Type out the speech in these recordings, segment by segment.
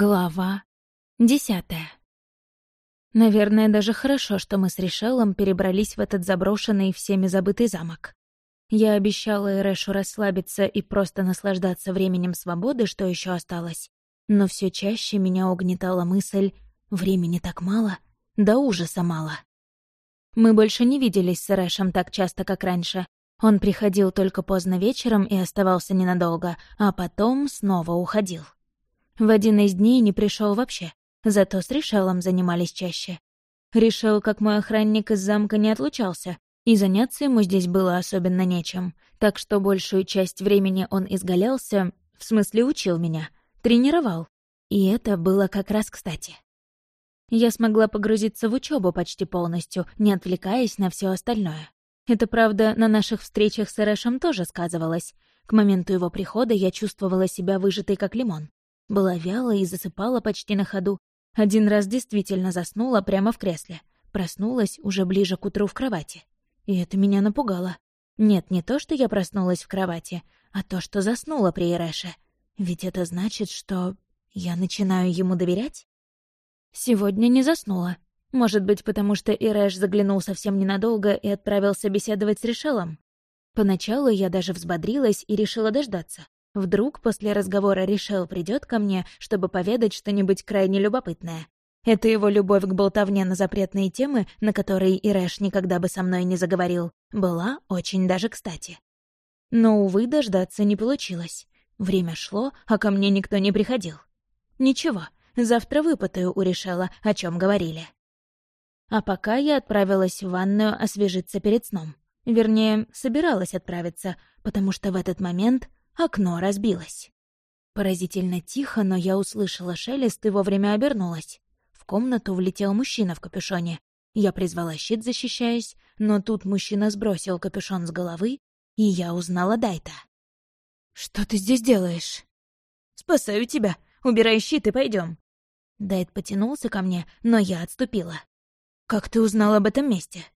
Глава десятая. Наверное, даже хорошо, что мы с Ришелом перебрались в этот заброшенный всеми забытый замок. Я обещала Эрэшу расслабиться и просто наслаждаться временем свободы, что еще осталось. Но все чаще меня угнетала мысль «времени так мало, да ужаса мало». Мы больше не виделись с Эрэшем так часто, как раньше. Он приходил только поздно вечером и оставался ненадолго, а потом снова уходил. В один из дней не пришел вообще, зато с Ришелом занимались чаще. Ришел, как мой охранник из замка, не отлучался, и заняться ему здесь было особенно нечем, так что большую часть времени он изгалялся, в смысле учил меня, тренировал. И это было как раз кстати. Я смогла погрузиться в учебу почти полностью, не отвлекаясь на все остальное. Это, правда, на наших встречах с Эрэшем тоже сказывалось. К моменту его прихода я чувствовала себя выжатой как лимон. Была вяла и засыпала почти на ходу. Один раз действительно заснула прямо в кресле. Проснулась уже ближе к утру в кровати. И это меня напугало. Нет, не то, что я проснулась в кровати, а то, что заснула при Ирэше. Ведь это значит, что я начинаю ему доверять? Сегодня не заснула. Может быть, потому что Ирэш заглянул совсем ненадолго и отправился беседовать с Решелом? Поначалу я даже взбодрилась и решила дождаться. Вдруг после разговора Ришел придет ко мне, чтобы поведать что-нибудь крайне любопытное. Это его любовь к болтовне на запретные темы, на которые Ирэш никогда бы со мной не заговорил, была очень даже кстати. Но, увы, дождаться не получилось. Время шло, а ко мне никто не приходил. Ничего, завтра выпытаю у Ришела, о чем говорили. А пока я отправилась в ванную освежиться перед сном. Вернее, собиралась отправиться, потому что в этот момент окно разбилось. Поразительно тихо, но я услышала шелест и вовремя обернулась. В комнату влетел мужчина в капюшоне. Я призвала щит, защищаясь, но тут мужчина сбросил капюшон с головы, и я узнала Дайта. «Что ты здесь делаешь?» «Спасаю тебя. Убирай щит и пойдем. Дайт потянулся ко мне, но я отступила. «Как ты узнал об этом месте?»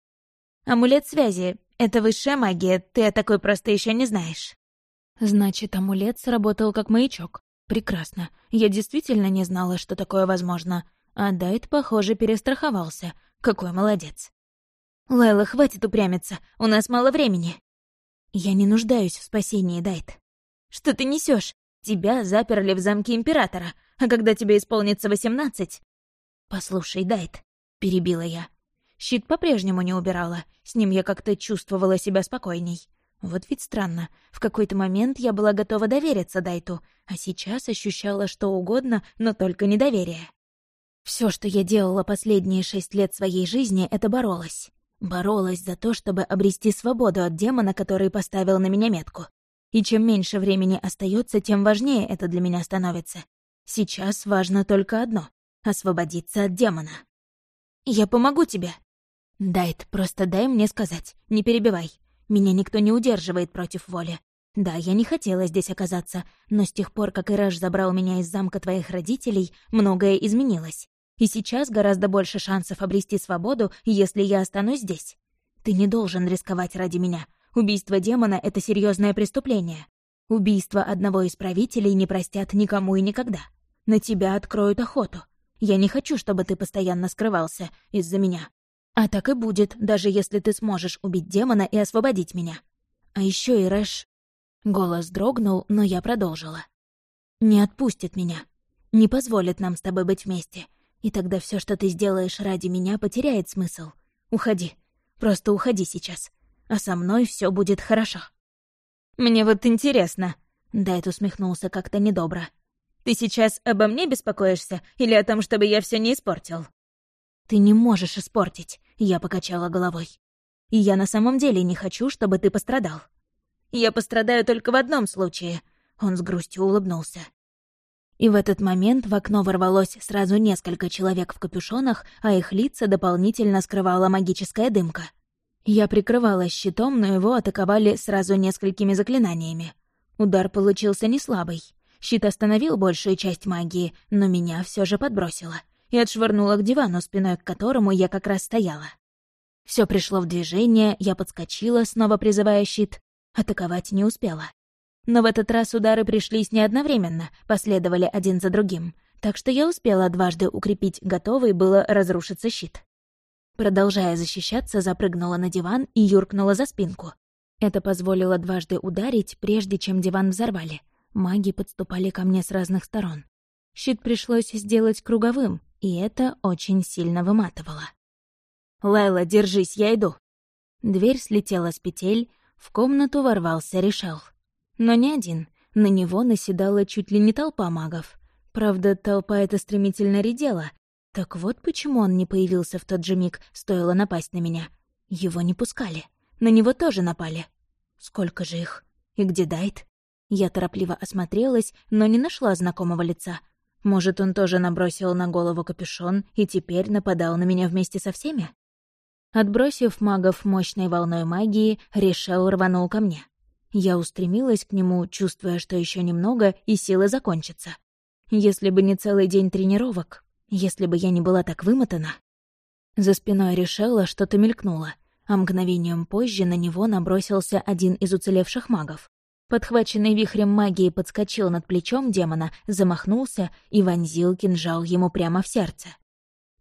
«Амулет связи. Это высшая магия. Ты о такой просто еще не знаешь». Значит, амулет сработал как маячок. Прекрасно. Я действительно не знала, что такое возможно. А Дайт, похоже, перестраховался. Какой молодец. «Лайла, хватит упрямиться. У нас мало времени». «Я не нуждаюсь в спасении, Дайт». «Что ты несешь? Тебя заперли в замке Императора, а когда тебе исполнится восемнадцать...» «Послушай, Дайт», — перебила я. Щит по-прежнему не убирала, с ним я как-то чувствовала себя спокойней. Вот ведь странно. В какой-то момент я была готова довериться Дайту, а сейчас ощущала что угодно, но только недоверие. Все, что я делала последние шесть лет своей жизни, это боролась. Боролась за то, чтобы обрести свободу от демона, который поставил на меня метку. И чем меньше времени остается, тем важнее это для меня становится. Сейчас важно только одно — освободиться от демона. «Я помогу тебе». «Дайт, просто дай мне сказать, не перебивай. Меня никто не удерживает против воли. Да, я не хотела здесь оказаться, но с тех пор, как Ираш забрал меня из замка твоих родителей, многое изменилось. И сейчас гораздо больше шансов обрести свободу, если я останусь здесь. Ты не должен рисковать ради меня. Убийство демона — это серьезное преступление. Убийство одного из правителей не простят никому и никогда. На тебя откроют охоту. Я не хочу, чтобы ты постоянно скрывался из-за меня. А так и будет, даже если ты сможешь убить демона и освободить меня. А еще и Рэш... Голос дрогнул, но я продолжила. Не отпустит меня. Не позволит нам с тобой быть вместе. И тогда все, что ты сделаешь ради меня, потеряет смысл. Уходи. Просто уходи сейчас. А со мной все будет хорошо. Мне вот интересно. Дайт усмехнулся как-то недобро. Ты сейчас обо мне беспокоишься или о том, чтобы я все не испортил? «Ты не можешь испортить», — я покачала головой. «И я на самом деле не хочу, чтобы ты пострадал». «Я пострадаю только в одном случае», — он с грустью улыбнулся. И в этот момент в окно ворвалось сразу несколько человек в капюшонах, а их лица дополнительно скрывала магическая дымка. Я прикрывалась щитом, но его атаковали сразу несколькими заклинаниями. Удар получился не слабый. Щит остановил большую часть магии, но меня все же подбросило — и отшвырнула к дивану, спиной к которому я как раз стояла. Все пришло в движение, я подскочила, снова призывая щит. Атаковать не успела. Но в этот раз удары пришлись не одновременно, последовали один за другим. так что я успела дважды укрепить готовый было разрушиться щит. Продолжая защищаться, запрыгнула на диван и юркнула за спинку. Это позволило дважды ударить, прежде чем диван взорвали. Маги подступали ко мне с разных сторон. Щит пришлось сделать круговым, и это очень сильно выматывало. «Лайла, держись, я иду!» Дверь слетела с петель, в комнату ворвался Решал. Но не один, на него наседала чуть ли не толпа магов. Правда, толпа эта стремительно редела. Так вот почему он не появился в тот же миг, стоило напасть на меня. Его не пускали. На него тоже напали. Сколько же их? И где Дайт? Я торопливо осмотрелась, но не нашла знакомого лица. Может, он тоже набросил на голову капюшон и теперь нападал на меня вместе со всеми? Отбросив магов мощной волной магии, решил рванул ко мне. Я устремилась к нему, чувствуя, что еще немного, и силы закончатся. Если бы не целый день тренировок, если бы я не была так вымотана. За спиной решила, что-то мелькнуло, а мгновением позже на него набросился один из уцелевших магов. Подхваченный вихрем магии подскочил над плечом демона, замахнулся и вонзил кинжал ему прямо в сердце.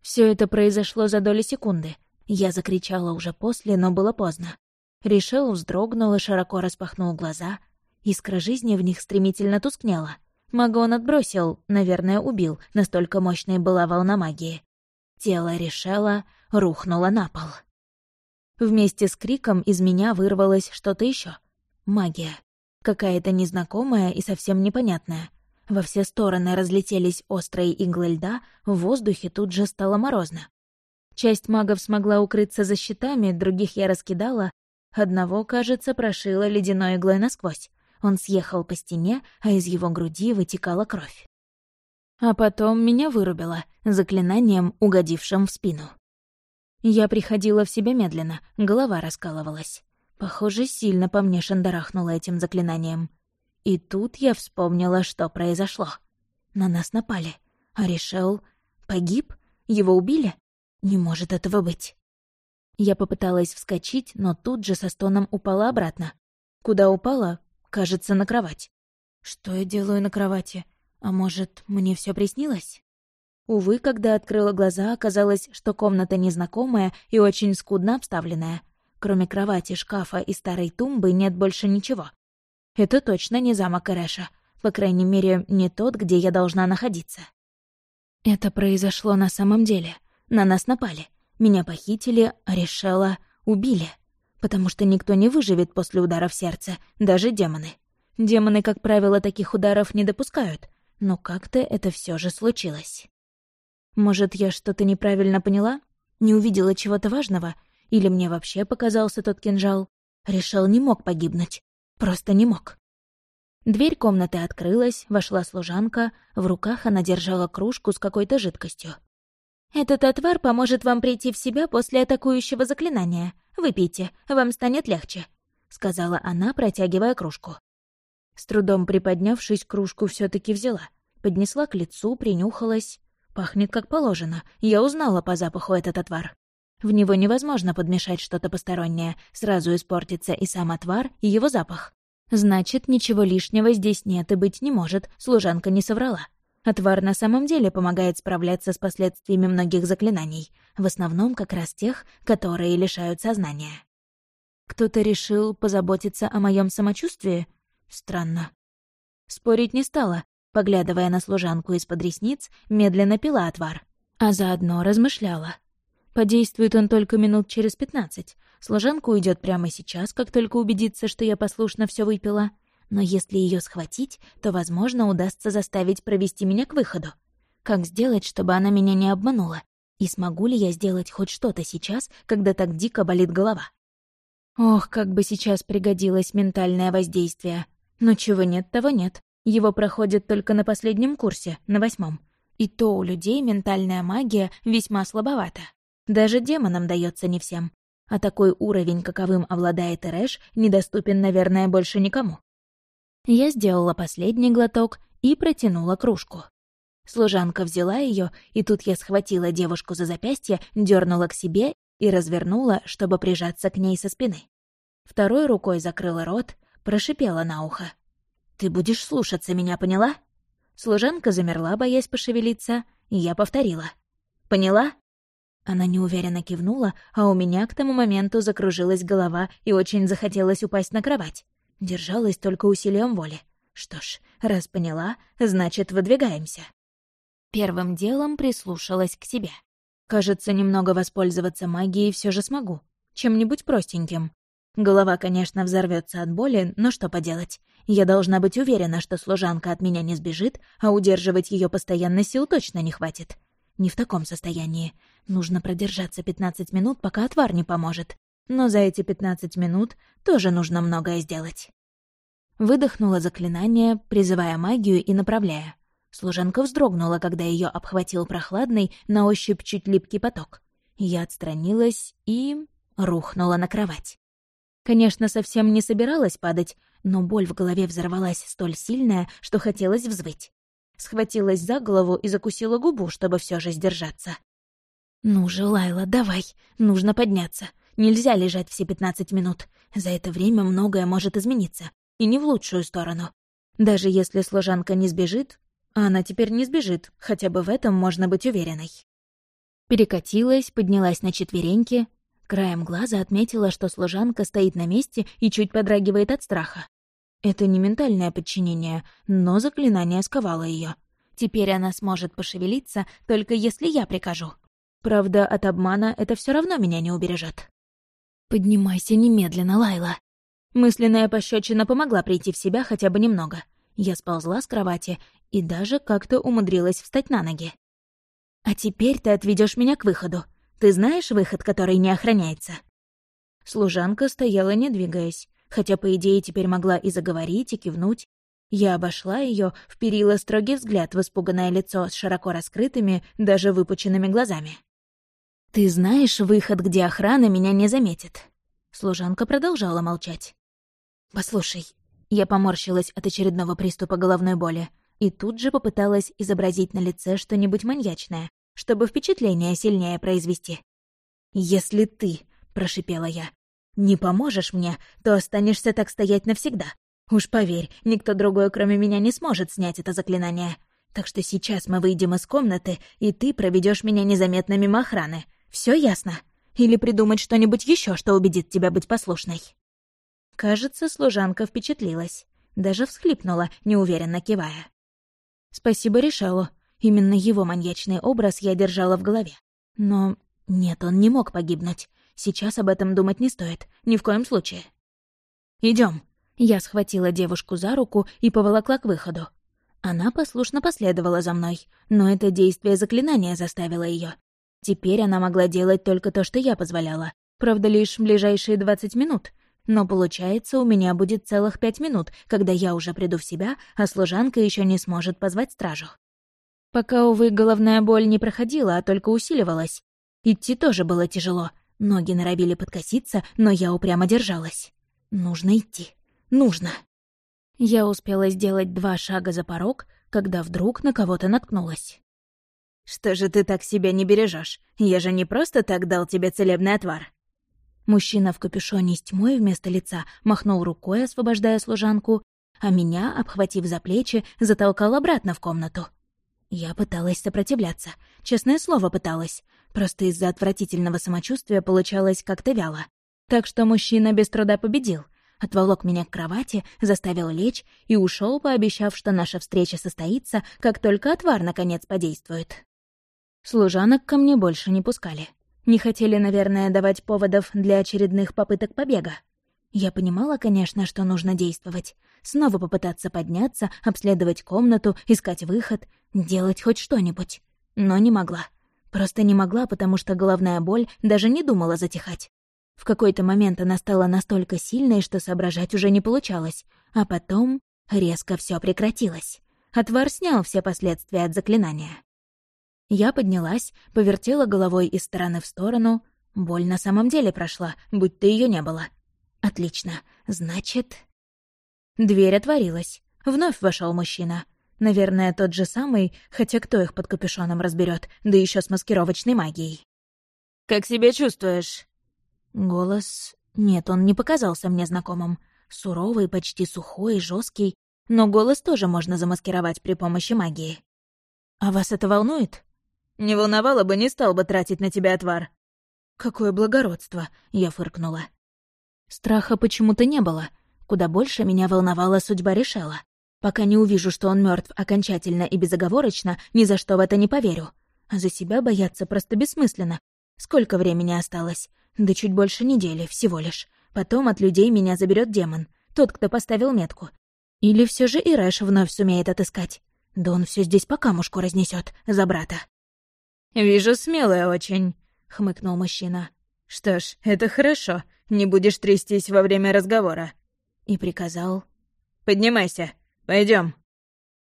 Все это произошло за доли секунды. Я закричала уже после, но было поздно. Решил, вздрогнул и широко распахнул глаза. Искра жизни в них стремительно тускнела. Мага он отбросил, наверное, убил, настолько мощной была волна магии. Тело Решела рухнуло на пол. Вместе с криком из меня вырвалось что-то еще. Магия. Какая-то незнакомая и совсем непонятная. Во все стороны разлетелись острые иглы льда, в воздухе тут же стало морозно. Часть магов смогла укрыться за щитами, других я раскидала, Одного, кажется, прошило ледяной иглой насквозь. Он съехал по стене, а из его груди вытекала кровь. А потом меня вырубило, заклинанием, угодившим в спину. Я приходила в себя медленно, голова раскалывалась. Похоже, сильно по мне шандарахнуло этим заклинанием. И тут я вспомнила, что произошло. На нас напали. А решил... Погиб? Его убили? Не может этого быть. Я попыталась вскочить, но тут же со стоном упала обратно. Куда упала? Кажется, на кровать. Что я делаю на кровати? А может, мне все приснилось? Увы, когда открыла глаза, оказалось, что комната незнакомая и очень скудно обставленная. Кроме кровати, шкафа и старой тумбы нет больше ничего. Это точно не замок Эрэша. По крайней мере, не тот, где я должна находиться. Это произошло на самом деле. На нас напали. Меня похитили, решила убили. Потому что никто не выживет после удара в сердце, даже демоны. Демоны, как правило, таких ударов не допускают, но как-то это все же случилось. Может, я что-то неправильно поняла? Не увидела чего-то важного? Или мне вообще показался тот кинжал? Решил не мог погибнуть. Просто не мог. Дверь комнаты открылась, вошла служанка, в руках она держала кружку с какой-то жидкостью. Этот отвар поможет вам прийти в себя после атакующего заклинания. Выпейте, вам станет легче», — сказала она, протягивая кружку. С трудом приподнявшись, кружку все таки взяла. Поднесла к лицу, принюхалась. Пахнет как положено. Я узнала по запаху этот отвар. В него невозможно подмешать что-то постороннее. Сразу испортится и сам отвар, и его запах. Значит, ничего лишнего здесь нет и быть не может. Служанка не соврала. Отвар на самом деле помогает справляться с последствиями многих заклинаний, в основном как раз тех, которые лишают сознания. Кто-то решил позаботиться о моем самочувствии? Странно. Спорить не стала, поглядывая на служанку из-под ресниц, медленно пила отвар, а заодно размышляла. Подействует он только минут через пятнадцать. Служанка уйдет прямо сейчас, как только убедится, что я послушно все выпила — но если ее схватить, то, возможно, удастся заставить провести меня к выходу. Как сделать, чтобы она меня не обманула? И смогу ли я сделать хоть что-то сейчас, когда так дико болит голова? Ох, как бы сейчас пригодилось ментальное воздействие. Но чего нет, того нет. Его проходят только на последнем курсе, на восьмом. И то у людей ментальная магия весьма слабовата. Даже демонам дается не всем. А такой уровень, каковым обладает Эрэш, недоступен, наверное, больше никому. Я сделала последний глоток и протянула кружку. Служанка взяла ее, и тут я схватила девушку за запястье, дернула к себе и развернула, чтобы прижаться к ней со спины. Второй рукой закрыла рот, прошипела на ухо. «Ты будешь слушаться меня, поняла?» Служанка замерла, боясь пошевелиться, и я повторила. «Поняла?» Она неуверенно кивнула, а у меня к тому моменту закружилась голова и очень захотелось упасть на кровать. Держалась только усилием воли. Что ж, раз поняла, значит, выдвигаемся. Первым делом прислушалась к себе. Кажется, немного воспользоваться магией все же смогу. Чем-нибудь простеньким. Голова, конечно, взорвется от боли, но что поделать. Я должна быть уверена, что служанка от меня не сбежит, а удерживать ее постоянно сил точно не хватит. Не в таком состоянии. Нужно продержаться 15 минут, пока отвар не поможет. Но за эти 15 минут тоже нужно многое сделать. Выдохнула заклинание, призывая магию и направляя. Служанка вздрогнула, когда ее обхватил прохладный, на ощупь чуть липкий поток. Я отстранилась и... рухнула на кровать. Конечно, совсем не собиралась падать, но боль в голове взорвалась столь сильная, что хотелось взвыть схватилась за голову и закусила губу, чтобы все же сдержаться. «Ну же, Лайла, давай, нужно подняться. Нельзя лежать все пятнадцать минут. За это время многое может измениться, и не в лучшую сторону. Даже если служанка не сбежит, она теперь не сбежит, хотя бы в этом можно быть уверенной». Перекатилась, поднялась на четвереньки, краем глаза отметила, что служанка стоит на месте и чуть подрагивает от страха. Это не ментальное подчинение, но заклинание сковало ее. Теперь она сможет пошевелиться, только если я прикажу. Правда, от обмана это все равно меня не убережет. «Поднимайся немедленно, Лайла». Мысленная пощечина помогла прийти в себя хотя бы немного. Я сползла с кровати и даже как-то умудрилась встать на ноги. «А теперь ты отведешь меня к выходу. Ты знаешь выход, который не охраняется?» Служанка стояла, не двигаясь хотя, по идее, теперь могла и заговорить, и кивнуть. Я обошла ее, вперила строгий взгляд в испуганное лицо с широко раскрытыми, даже выпученными глазами. «Ты знаешь выход, где охрана меня не заметит?» Служанка продолжала молчать. «Послушай». Я поморщилась от очередного приступа головной боли и тут же попыталась изобразить на лице что-нибудь маньячное, чтобы впечатление сильнее произвести. «Если ты», — прошипела я, не поможешь мне, то останешься так стоять навсегда. Уж поверь, никто другой, кроме меня, не сможет снять это заклинание. Так что сейчас мы выйдем из комнаты, и ты проведешь меня незаметно мимо охраны. Все ясно? Или придумать что-нибудь еще, что убедит тебя быть послушной?» Кажется, служанка впечатлилась. Даже всхлипнула, неуверенно кивая. Спасибо Решалу. Именно его маньячный образ я держала в голове. Но нет, он не мог погибнуть. Сейчас об этом думать не стоит, ни в коем случае. Идем. Я схватила девушку за руку и поволокла к выходу. Она послушно последовала за мной, но это действие заклинания заставило ее. Теперь она могла делать только то, что я позволяла. Правда, лишь ближайшие двадцать минут. Но получается, у меня будет целых пять минут, когда я уже приду в себя, а служанка еще не сможет позвать стражу. Пока, увы, головная боль не проходила, а только усиливалась. Идти тоже было тяжело, Ноги норовили подкоситься, но я упрямо держалась. Нужно идти. Нужно. Я успела сделать два шага за порог, когда вдруг на кого-то наткнулась. «Что же ты так себя не бережешь? Я же не просто так дал тебе целебный отвар». Мужчина в капюшоне с тьмой вместо лица махнул рукой, освобождая служанку, а меня, обхватив за плечи, затолкал обратно в комнату. Я пыталась сопротивляться. Честное слово, пыталась. Просто из-за отвратительного самочувствия получалось как-то вяло. Так что мужчина без труда победил. Отволок меня к кровати, заставил лечь и ушел, пообещав, что наша встреча состоится, как только отвар наконец подействует. Служанок ко мне больше не пускали. Не хотели, наверное, давать поводов для очередных попыток побега. Я понимала, конечно, что нужно действовать. Снова попытаться подняться, обследовать комнату, искать выход, делать хоть что-нибудь. Но не могла. Просто не могла, потому что головная боль даже не думала затихать. В какой-то момент она стала настолько сильной, что соображать уже не получалось, а потом резко все прекратилось. Отвар снял все последствия от заклинания. Я поднялась, повертела головой из стороны в сторону. Боль на самом деле прошла, будь-то ее не было. Отлично. Значит... Дверь отворилась. Вновь вошел мужчина. Наверное, тот же самый, хотя кто их под капюшоном разберет, да еще с маскировочной магией. «Как себя чувствуешь?» Голос... Нет, он не показался мне знакомым. Суровый, почти сухой, жесткий. но голос тоже можно замаскировать при помощи магии. А вас это волнует? Не волновало бы, не стал бы тратить на тебя отвар. Какое благородство, я фыркнула. Страха почему-то не было. Куда больше меня волновала судьба решала. Пока не увижу, что он мертв окончательно и безоговорочно, ни за что в это не поверю. А за себя бояться просто бессмысленно. Сколько времени осталось? Да чуть больше недели, всего лишь. Потом от людей меня заберет демон, тот, кто поставил метку. Или все же Ирэш вновь сумеет отыскать. Да он все здесь по камушку разнесет за брата. «Вижу, смелая очень», — хмыкнул мужчина. «Что ж, это хорошо. Не будешь трястись во время разговора». И приказал. «Поднимайся. Пойдем.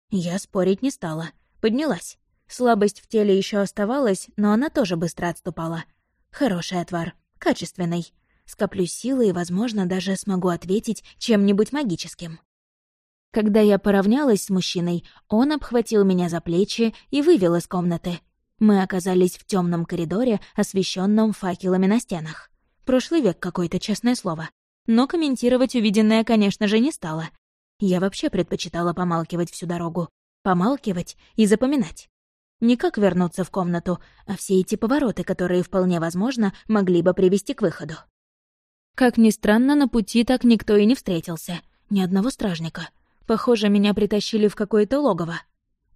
Я спорить не стала. Поднялась. Слабость в теле еще оставалась, но она тоже быстро отступала. Хороший отвар. Качественный. Скоплю силы и, возможно, даже смогу ответить чем-нибудь магическим. Когда я поравнялась с мужчиной, он обхватил меня за плечи и вывел из комнаты. Мы оказались в темном коридоре, освещенном факелами на стенах. Прошлый век какой-то, честное слово. Но комментировать увиденное, конечно же, не стала. Я вообще предпочитала помалкивать всю дорогу. Помалкивать и запоминать. Не как вернуться в комнату, а все эти повороты, которые, вполне возможно, могли бы привести к выходу. Как ни странно, на пути так никто и не встретился. Ни одного стражника. Похоже, меня притащили в какое-то логово.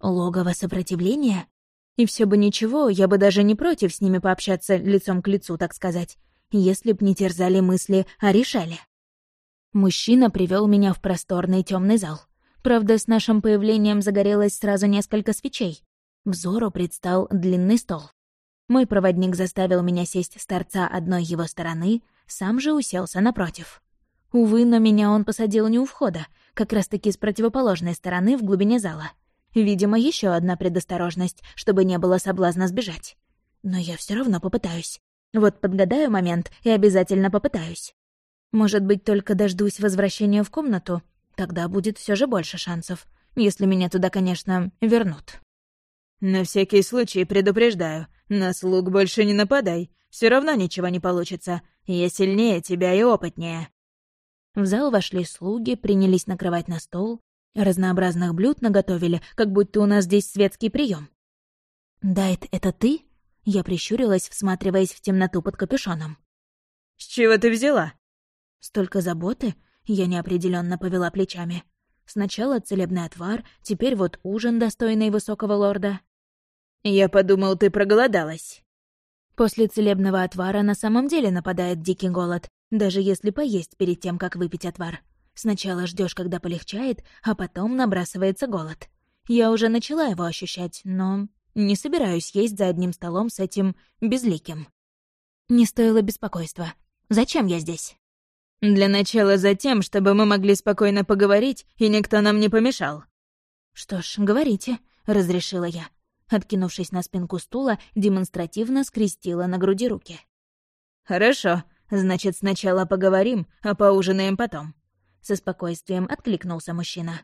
Логово сопротивления? И все бы ничего, я бы даже не против с ними пообщаться лицом к лицу, так сказать, если б не терзали мысли о решале. Мужчина привел меня в просторный темный зал. Правда, с нашим появлением загорелось сразу несколько свечей. Взору предстал длинный стол. Мой проводник заставил меня сесть с торца одной его стороны, сам же уселся напротив. Увы, но меня он посадил не у входа, как раз-таки с противоположной стороны в глубине зала — Видимо, еще одна предосторожность, чтобы не было соблазна сбежать. Но я все равно попытаюсь. Вот подгадаю момент и обязательно попытаюсь. Может быть, только дождусь возвращения в комнату? Тогда будет все же больше шансов. Если меня туда, конечно, вернут. На всякий случай предупреждаю. На слуг больше не нападай. Все равно ничего не получится. Я сильнее тебя и опытнее. В зал вошли слуги, принялись накрывать на стол. Разнообразных блюд наготовили, как будто у нас здесь светский прием. «Дайт, это ты?» Я прищурилась, всматриваясь в темноту под капюшоном. «С чего ты взяла?» «Столько заботы?» Я неопределенно повела плечами. Сначала целебный отвар, теперь вот ужин, достойный высокого лорда. «Я подумал, ты проголодалась». После целебного отвара на самом деле нападает дикий голод, даже если поесть перед тем, как выпить отвар. Сначала ждешь, когда полегчает, а потом набрасывается голод. Я уже начала его ощущать, но не собираюсь есть за одним столом с этим безликим. Не стоило беспокойства. Зачем я здесь? Для начала за тем, чтобы мы могли спокойно поговорить, и никто нам не помешал. Что ж, говорите, разрешила я. Откинувшись на спинку стула, демонстративно скрестила на груди руки. «Хорошо. Значит, сначала поговорим, а поужинаем потом со спокойствием откликнулся мужчина.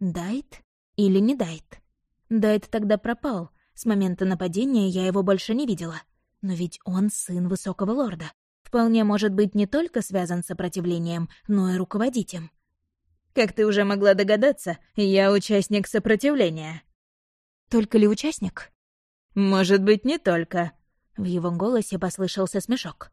«Дайт? Или не Дайт?» Дайт тогда пропал. С момента нападения я его больше не видела. Но ведь он сын высокого лорда. Вполне может быть не только связан с сопротивлением, но и руководить им. «Как ты уже могла догадаться, я участник сопротивления». «Только ли участник?» «Может быть, не только». В его голосе послышался смешок.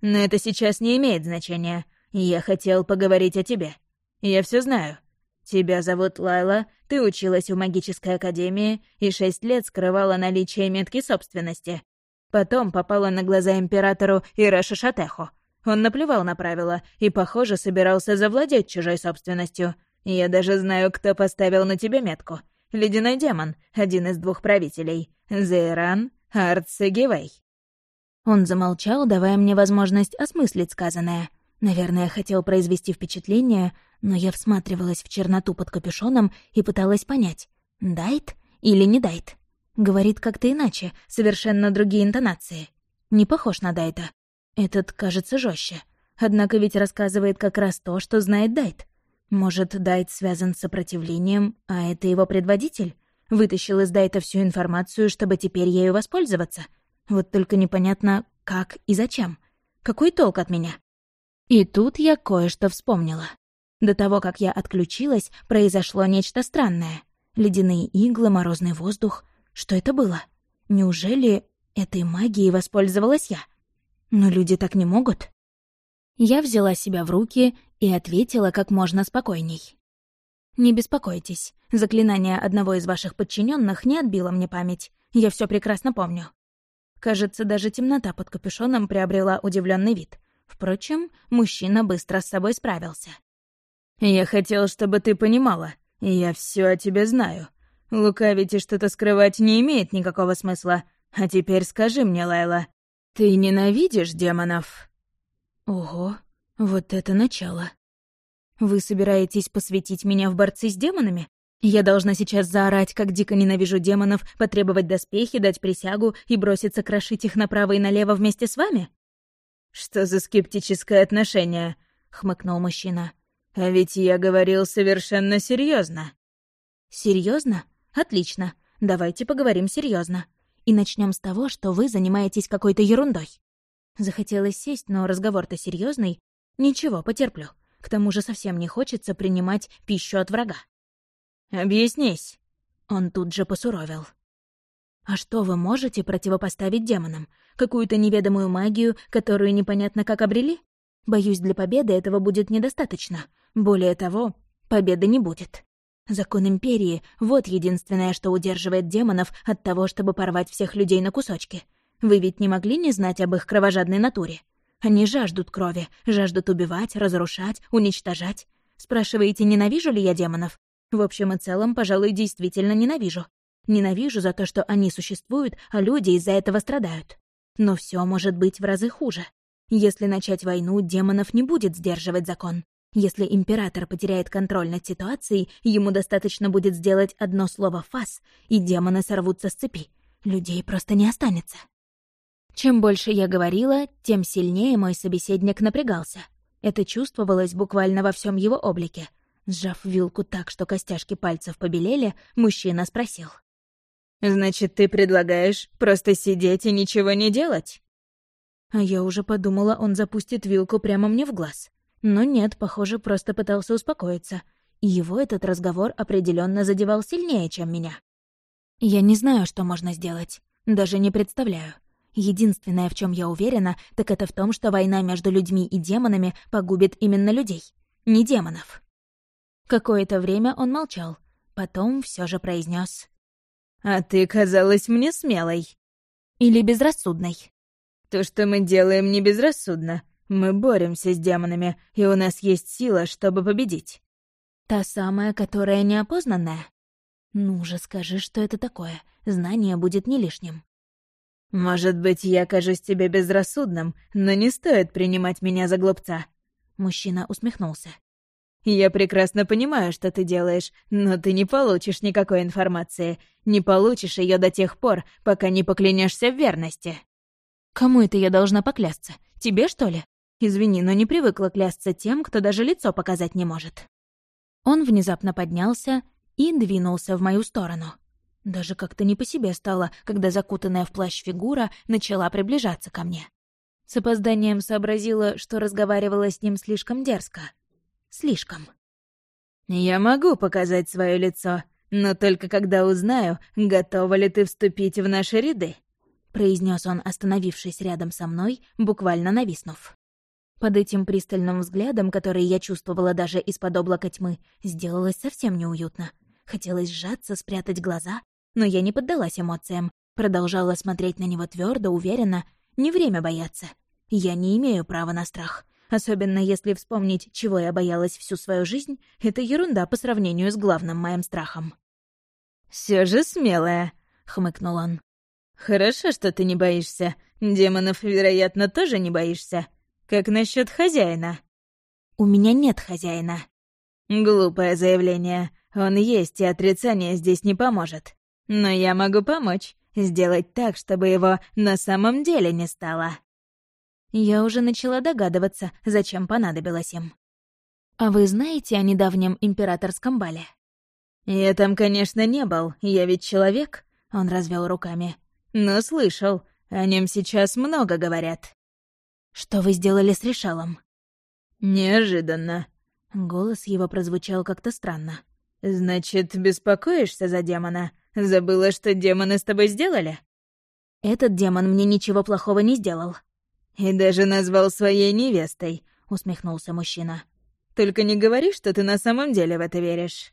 «Но это сейчас не имеет значения. «Я хотел поговорить о тебе. Я все знаю. Тебя зовут Лайла, ты училась в магической академии и шесть лет скрывала наличие метки собственности. Потом попала на глаза императору Ираша Шатеху. Он наплевал на правила и, похоже, собирался завладеть чужой собственностью. Я даже знаю, кто поставил на тебя метку. Ледяной демон, один из двух правителей. Зейран Арцегивей. Он замолчал, давая мне возможность осмыслить сказанное. Наверное, хотел произвести впечатление, но я всматривалась в черноту под капюшоном и пыталась понять, дайт или не дайт. Говорит как-то иначе, совершенно другие интонации. Не похож на дайта. Этот кажется жестче. Однако ведь рассказывает как раз то, что знает Дайт. Может, Дайт связан с сопротивлением, а это его предводитель? Вытащил из Дайта всю информацию, чтобы теперь ею воспользоваться? Вот только непонятно, как и зачем. Какой толк от меня? И тут я кое-что вспомнила. До того, как я отключилась, произошло нечто странное. Ледяные иглы, морозный воздух. Что это было? Неужели этой магией воспользовалась я? Но люди так не могут. Я взяла себя в руки и ответила как можно спокойней. «Не беспокойтесь, заклинание одного из ваших подчиненных не отбило мне память. Я все прекрасно помню». Кажется, даже темнота под капюшоном приобрела удивленный вид. Впрочем, мужчина быстро с собой справился. «Я хотел, чтобы ты понимала. Я все о тебе знаю. Лукавить и что-то скрывать не имеет никакого смысла. А теперь скажи мне, Лайла, ты ненавидишь демонов?» Ого, вот это начало. Вы собираетесь посвятить меня в борцы с демонами? Я должна сейчас заорать, как дико ненавижу демонов, потребовать доспехи, дать присягу и броситься крошить их направо и налево вместе с вами? «Что за скептическое отношение?» — хмыкнул мужчина. «А ведь я говорил совершенно серьезно. Серьезно? Отлично. Давайте поговорим серьезно. И начнем с того, что вы занимаетесь какой-то ерундой. Захотелось сесть, но разговор-то серьезный. Ничего, потерплю. К тому же совсем не хочется принимать пищу от врага. «Объяснись!» Он тут же посуровил. «А что вы можете противопоставить демонам? Какую-то неведомую магию, которую непонятно как обрели? Боюсь, для победы этого будет недостаточно. Более того, победы не будет. Закон Империи — вот единственное, что удерживает демонов от того, чтобы порвать всех людей на кусочки. Вы ведь не могли не знать об их кровожадной натуре? Они жаждут крови, жаждут убивать, разрушать, уничтожать. Спрашиваете, ненавижу ли я демонов? В общем и целом, пожалуй, действительно ненавижу. Ненавижу за то, что они существуют, а люди из-за этого страдают. Но все может быть в разы хуже. Если начать войну, демонов не будет сдерживать закон. Если император потеряет контроль над ситуацией, ему достаточно будет сделать одно слово «фас», и демоны сорвутся с цепи. Людей просто не останется. Чем больше я говорила, тем сильнее мой собеседник напрягался. Это чувствовалось буквально во всем его облике. Сжав вилку так, что костяшки пальцев побелели, мужчина спросил. «Значит, ты предлагаешь просто сидеть и ничего не делать?» А я уже подумала, он запустит вилку прямо мне в глаз. Но нет, похоже, просто пытался успокоиться. И его этот разговор определенно задевал сильнее, чем меня. Я не знаю, что можно сделать. Даже не представляю. Единственное, в чем я уверена, так это в том, что война между людьми и демонами погубит именно людей, не демонов. Какое-то время он молчал, потом все же произнес: «А ты казалась мне смелой». «Или безрассудной». «То, что мы делаем, не безрассудно. Мы боремся с демонами, и у нас есть сила, чтобы победить». «Та самая, которая неопознанная?» «Ну же, скажи, что это такое. Знание будет не лишним». «Может быть, я кажусь тебе безрассудным, но не стоит принимать меня за глупца». Мужчина усмехнулся. «Я прекрасно понимаю, что ты делаешь, но ты не получишь никакой информации. Не получишь ее до тех пор, пока не поклянешься в верности». «Кому это я должна поклясться? Тебе, что ли? Извини, но не привыкла клясться тем, кто даже лицо показать не может». Он внезапно поднялся и двинулся в мою сторону. Даже как-то не по себе стало, когда закутанная в плащ фигура начала приближаться ко мне. С опозданием сообразила, что разговаривала с ним слишком дерзко. Слишком. «Я могу показать свое лицо, но только когда узнаю, готова ли ты вступить в наши ряды», — произнес он, остановившись рядом со мной, буквально нависнув. Под этим пристальным взглядом, который я чувствовала даже из-под облака тьмы, сделалось совсем неуютно. Хотелось сжаться, спрятать глаза но я не поддалась эмоциям, продолжала смотреть на него твердо, уверенно. Не время бояться. Я не имею права на страх. Особенно если вспомнить, чего я боялась всю свою жизнь, это ерунда по сравнению с главным моим страхом. Все же смелая», — хмыкнул он. «Хорошо, что ты не боишься. Демонов, вероятно, тоже не боишься. Как насчет хозяина?» «У меня нет хозяина». «Глупое заявление. Он есть, и отрицание здесь не поможет. Но я могу помочь, сделать так, чтобы его на самом деле не стало. Я уже начала догадываться, зачем понадобилось им. А вы знаете о недавнем императорском бале? Я там, конечно, не был, я ведь человек, он развел руками. Но слышал, о нем сейчас много говорят. Что вы сделали с Решалом? Неожиданно. Голос его прозвучал как-то странно. «Значит, беспокоишься за демона? Забыла, что демоны с тобой сделали?» «Этот демон мне ничего плохого не сделал». «И даже назвал своей невестой», — усмехнулся мужчина. «Только не говори, что ты на самом деле в это веришь».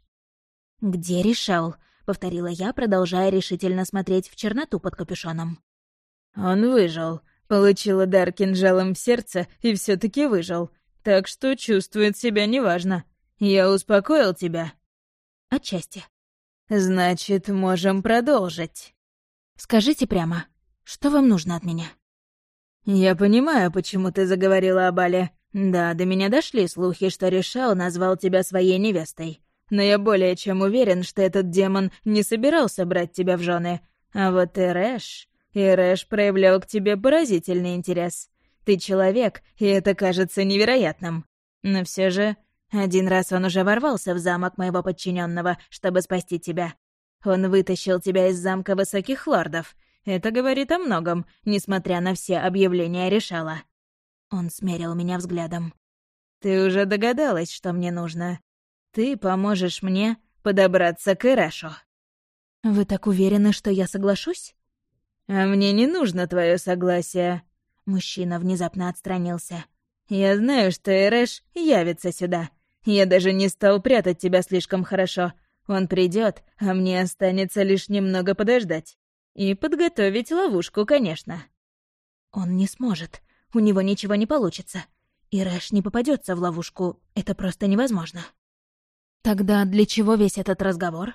«Где решал?» — повторила я, продолжая решительно смотреть в черноту под капюшоном. «Он выжил. Получил удар кинжалом в сердце и все таки выжил. Так что чувствует себя неважно. Я успокоил тебя?» «Отчасти». «Значит, можем продолжить». «Скажите прямо, что вам нужно от меня?» «Я понимаю, почему ты заговорила о Бале. Да, до меня дошли слухи, что Решал назвал тебя своей невестой. Но я более чем уверен, что этот демон не собирался брать тебя в жены. А вот и Рэш... И Рэш проявлял к тебе поразительный интерес. Ты человек, и это кажется невероятным. Но все же, один раз он уже ворвался в замок моего подчиненного, чтобы спасти тебя. Он вытащил тебя из замка высоких лордов. Это говорит о многом, несмотря на все объявления решала. Он смерил меня взглядом. «Ты уже догадалась, что мне нужно. Ты поможешь мне подобраться к Ирэшу». «Вы так уверены, что я соглашусь?» «А мне не нужно твое согласие». Мужчина внезапно отстранился. «Я знаю, что Эрэш явится сюда. Я даже не стал прятать тебя слишком хорошо. Он придет, а мне останется лишь немного подождать. И подготовить ловушку, конечно». «Он не сможет. У него ничего не получится. И Рэш не попадется в ловушку. Это просто невозможно». «Тогда для чего весь этот разговор?»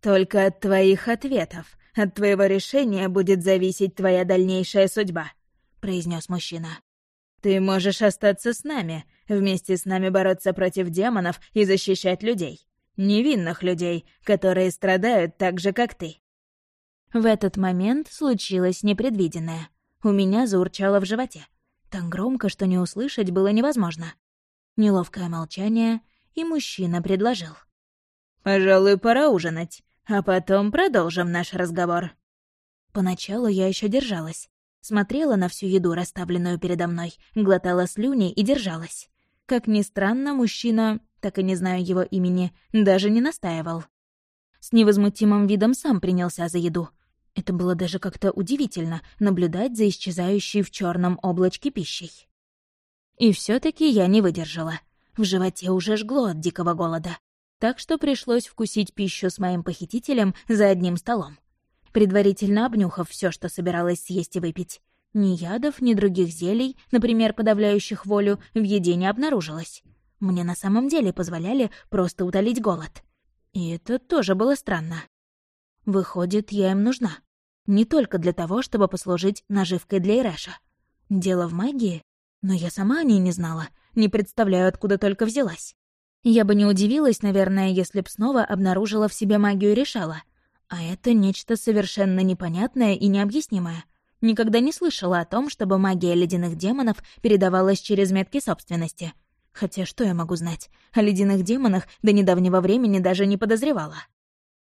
«Только от твоих ответов. От твоего решения будет зависеть твоя дальнейшая судьба», — произнес мужчина. «Ты можешь остаться с нами, вместе с нами бороться против демонов и защищать людей. Невинных людей, которые страдают так же, как ты». В этот момент случилось непредвиденное. У меня заурчало в животе. Так громко, что не услышать было невозможно. Неловкое молчание, и мужчина предложил. «Пожалуй, пора ужинать а потом продолжим наш разговор». Поначалу я еще держалась. Смотрела на всю еду, расставленную передо мной, глотала слюни и держалась. Как ни странно, мужчина, так и не знаю его имени, даже не настаивал. С невозмутимым видом сам принялся за еду. Это было даже как-то удивительно — наблюдать за исчезающей в черном облачке пищей. И все таки я не выдержала. В животе уже жгло от дикого голода так что пришлось вкусить пищу с моим похитителем за одним столом. Предварительно обнюхав все, что собиралась съесть и выпить. Ни ядов, ни других зелий, например, подавляющих волю, в еде не обнаружилось. Мне на самом деле позволяли просто утолить голод. И это тоже было странно. Выходит, я им нужна. Не только для того, чтобы послужить наживкой для Ирэша. Дело в магии? Но я сама о ней не знала, не представляю, откуда только взялась. Я бы не удивилась, наверное, если б снова обнаружила в себе магию решала. А это нечто совершенно непонятное и необъяснимое. Никогда не слышала о том, чтобы магия ледяных демонов передавалась через метки собственности. Хотя что я могу знать? О ледяных демонах до недавнего времени даже не подозревала.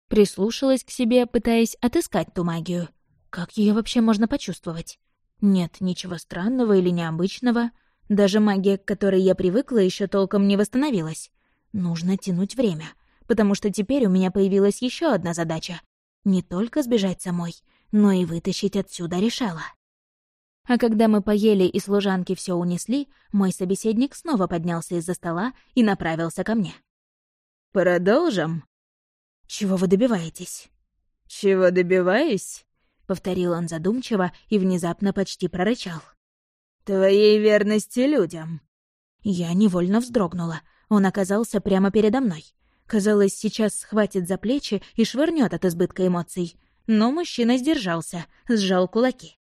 Прислушалась к себе, пытаясь отыскать ту магию. Как ее вообще можно почувствовать? Нет ничего странного или необычного. Даже магия, к которой я привыкла, еще толком не восстановилась. Нужно тянуть время, потому что теперь у меня появилась еще одна задача. Не только сбежать самой, но и вытащить отсюда решала. А когда мы поели и служанки все унесли, мой собеседник снова поднялся из-за стола и направился ко мне. «Продолжим?» «Чего вы добиваетесь?» «Чего добиваюсь?» — повторил он задумчиво и внезапно почти прорычал. «Твоей верности людям». Я невольно вздрогнула, он оказался прямо передо мной. Казалось, сейчас схватит за плечи и швырнет от избытка эмоций. Но мужчина сдержался, сжал кулаки.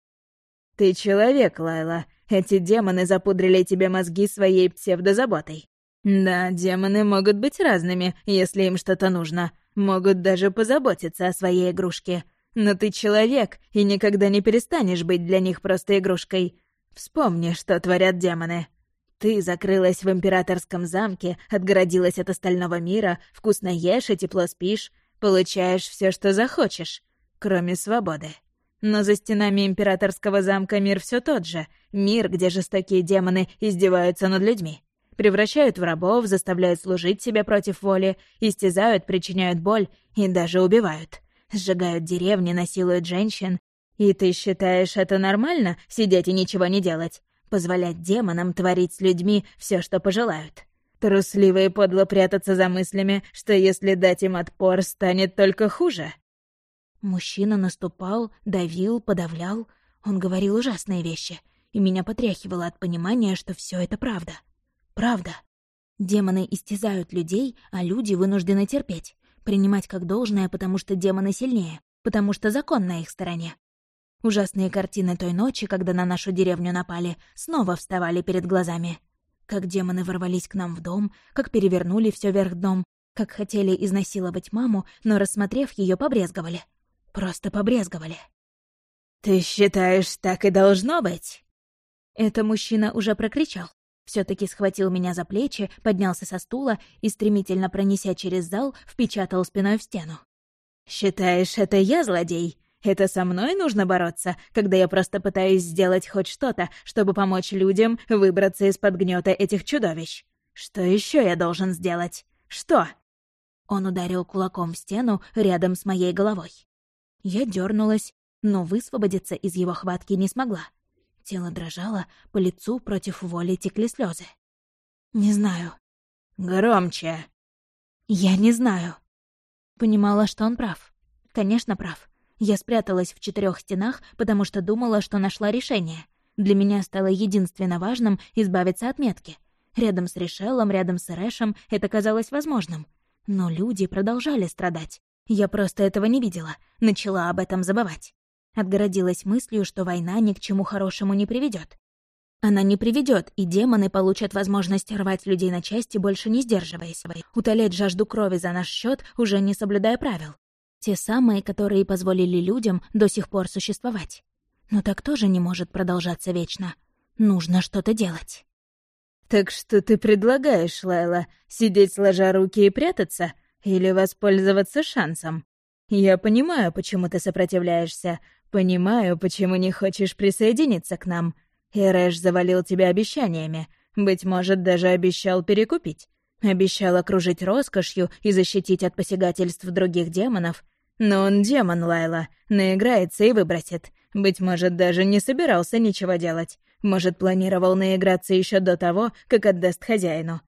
«Ты человек, Лайла. Эти демоны запудрили тебе мозги своей псевдозаботой. Да, демоны могут быть разными, если им что-то нужно. Могут даже позаботиться о своей игрушке. Но ты человек, и никогда не перестанешь быть для них просто игрушкой. Вспомни, что творят демоны. Ты закрылась в императорском замке, отгородилась от остального мира, вкусно ешь и тепло спишь, получаешь все, что захочешь, кроме свободы. Но за стенами императорского замка мир все тот же, мир, где жестокие демоны издеваются над людьми. превращают в рабов, заставляют служить себе против воли, истязают, причиняют боль и даже убивают. Сжигают деревни, насилуют женщин. И ты считаешь это нормально — сидеть и ничего не делать? Позволять демонам творить с людьми все, что пожелают? Трусливо и подло прятаться за мыслями, что если дать им отпор, станет только хуже? Мужчина наступал, давил, подавлял. Он говорил ужасные вещи, и меня потряхивало от понимания, что все это правда. Правда. Демоны истязают людей, а люди вынуждены терпеть, принимать как должное, потому что демоны сильнее, потому что закон на их стороне. Ужасные картины той ночи, когда на нашу деревню напали, снова вставали перед глазами. Как демоны ворвались к нам в дом, как перевернули все вверх дном, как хотели изнасиловать маму, но, рассмотрев ее, побрезговали. Просто побрезговали. «Ты считаешь, так и должно быть?» Это мужчина уже прокричал. все таки схватил меня за плечи, поднялся со стула и, стремительно пронеся через зал, впечатал спиной в стену. «Считаешь, это я злодей? Это со мной нужно бороться, когда я просто пытаюсь сделать хоть что-то, чтобы помочь людям выбраться из-под гнета этих чудовищ? Что еще я должен сделать? Что?» Он ударил кулаком в стену рядом с моей головой. Я дернулась, но высвободиться из его хватки не смогла. Тело дрожало, по лицу против воли текли слезы. «Не знаю». «Громче». «Я не знаю». Понимала, что он прав. Конечно, прав. Я спряталась в четырех стенах, потому что думала, что нашла решение. Для меня стало единственно важным избавиться от метки. Рядом с Решелом, рядом с Эрэшем это казалось возможным. Но люди продолжали страдать. Я просто этого не видела, начала об этом забывать. Отгородилась мыслью, что война ни к чему хорошему не приведет. Она не приведет, и демоны получат возможность рвать людей на части, больше не сдерживаясь, утолять жажду крови за наш счет, уже не соблюдая правил. Те самые, которые позволили людям до сих пор существовать. Но так тоже не может продолжаться вечно. Нужно что-то делать. «Так что ты предлагаешь, Лайла? Сидеть сложа руки и прятаться? Или воспользоваться шансом. Я понимаю, почему ты сопротивляешься. Понимаю, почему не хочешь присоединиться к нам. Ирэш завалил тебя обещаниями. Быть может, даже обещал перекупить. Обещал окружить роскошью и защитить от посягательств других демонов. Но он демон, Лайла. Наиграется и выбросит. Быть может, даже не собирался ничего делать. Может, планировал наиграться еще до того, как отдаст хозяину.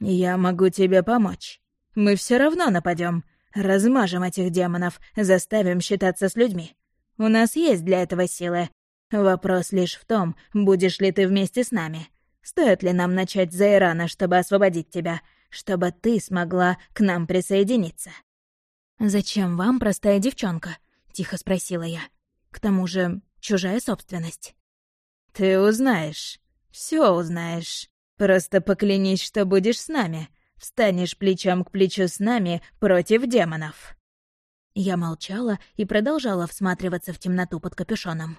Я могу тебе помочь. Мы все равно нападем. Размажем этих демонов, заставим считаться с людьми. У нас есть для этого силы. Вопрос лишь в том, будешь ли ты вместе с нами. Стоит ли нам начать за Ирана, чтобы освободить тебя, чтобы ты смогла к нам присоединиться?» «Зачем вам простая девчонка?» — тихо спросила я. «К тому же чужая собственность». «Ты узнаешь. Все узнаешь. Просто поклянись, что будешь с нами. Встанешь плечом к плечу с нами против демонов». Я молчала и продолжала всматриваться в темноту под капюшоном.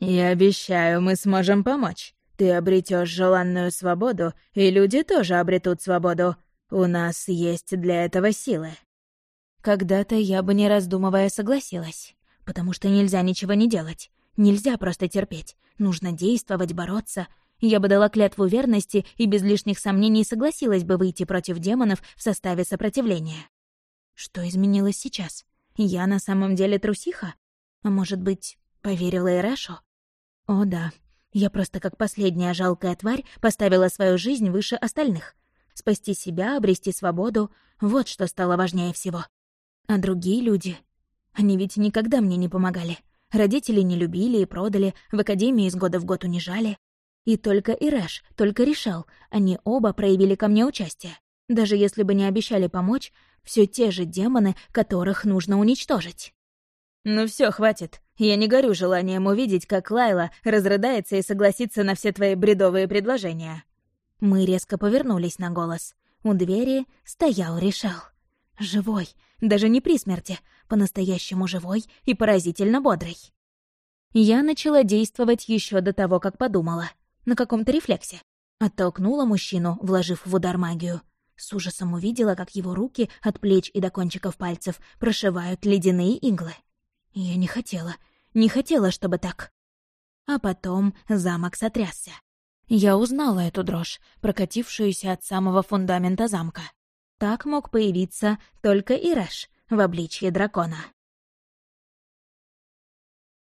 «Я обещаю, мы сможем помочь. Ты обретешь желанную свободу, и люди тоже обретут свободу. У нас есть для этого силы». Когда-то я бы, не раздумывая, согласилась, потому что нельзя ничего не делать. Нельзя просто терпеть. Нужно действовать, бороться, я бы дала клятву верности и без лишних сомнений согласилась бы выйти против демонов в составе сопротивления. Что изменилось сейчас? Я на самом деле трусиха? А может быть, поверила Эрашу? О да, я просто как последняя жалкая тварь поставила свою жизнь выше остальных. Спасти себя, обрести свободу — вот что стало важнее всего. А другие люди... Они ведь никогда мне не помогали. Родители не любили и продали, в академии из года в год унижали. И только Ирэш, только решал, они оба проявили ко мне участие. Даже если бы не обещали помочь, все те же демоны, которых нужно уничтожить. «Ну все, хватит. Я не горю желанием увидеть, как Лайла разрыдается и согласится на все твои бредовые предложения». Мы резко повернулись на голос. У двери стоял Решал. Живой, даже не при смерти, по-настоящему живой и поразительно бодрый. Я начала действовать еще до того, как подумала на каком-то рефлексе. Оттолкнула мужчину, вложив в удар магию. С ужасом увидела, как его руки от плеч и до кончиков пальцев прошивают ледяные иглы. Я не хотела, не хотела, чтобы так. А потом замок сотрясся. Я узнала эту дрожь, прокатившуюся от самого фундамента замка. Так мог появиться только Ирэш в обличье дракона.